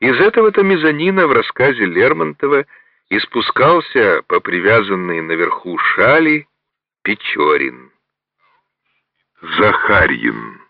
Из этого-то мезонина в рассказе Лермонтова и спускался по привязанной наверху шали Печорин. Захарьин